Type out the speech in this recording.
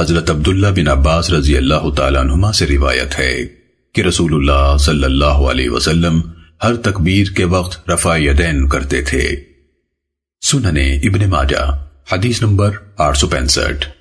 حضرت عبداللہ بن عباس رضی اللہ تعالیٰ عنہما سے روایت ہے کہ رسول اللہ صلی اللہ علیہ وسلم ہر تکبیر کے وقت رفع یدین کرتے تھے۔ سننے ابن ماجہ، حدیث نمبر آٹھ سو پینسٹھ۔